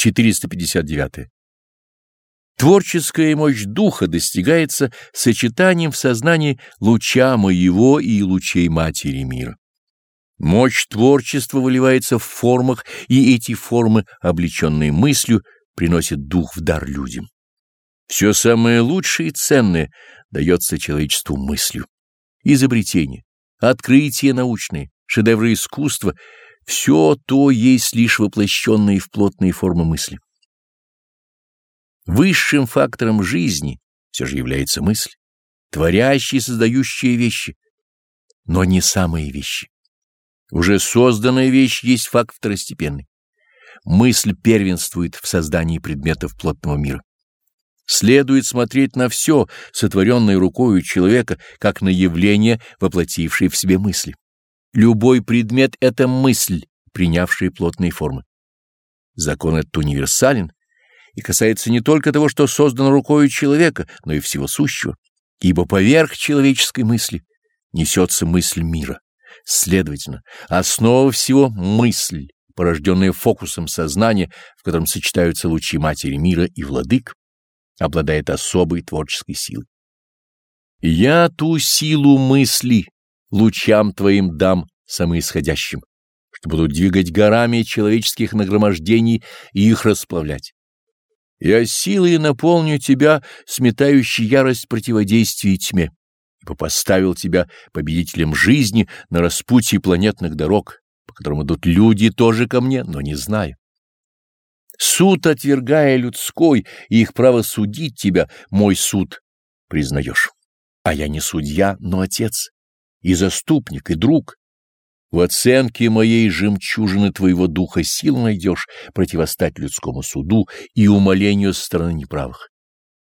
459. Творческая мощь духа достигается сочетанием в сознании луча моего и лучей Матери мира. Мощь творчества выливается в формах, и эти формы, облеченные мыслью, приносят дух в дар людям. Все самое лучшее и ценное дается человечеству мыслью. Изобретение, открытия научные, шедевры искусства — все то есть лишь воплощенные в плотные формы мысли. Высшим фактором жизни все же является мысль, творящая и создающая вещи, но не самые вещи. Уже созданная вещь есть факт второстепенный. Мысль первенствует в создании предметов плотного мира. Следует смотреть на все, сотворенное рукою человека, как на явление, воплотившее в себе мысли. Любой предмет — это мысль, принявшая плотные формы. Закон этот универсален и касается не только того, что создано рукою человека, но и всего сущего, ибо поверх человеческой мысли несется мысль мира. Следовательно, основа всего — мысль, порожденная фокусом сознания, в котором сочетаются лучи Матери мира и Владык, обладает особой творческой силой. Я ту силу мысли лучам Твоим дам самоисходящим, что будут двигать горами человеческих нагромождений и их расплавлять. Я силой наполню тебя, сметающей ярость противодействия тьме, ибо поставил тебя победителем жизни на распутье планетных дорог, по которым идут люди тоже ко мне, но не знаю. Суд, отвергая людской и их право судить тебя, мой суд признаешь. А я не судья, но отец, и заступник, и друг. В оценке моей жемчужины твоего духа сил найдешь противостать людскому суду и умолению со стороны неправых.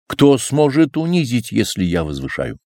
Кто сможет унизить, если я возвышаю?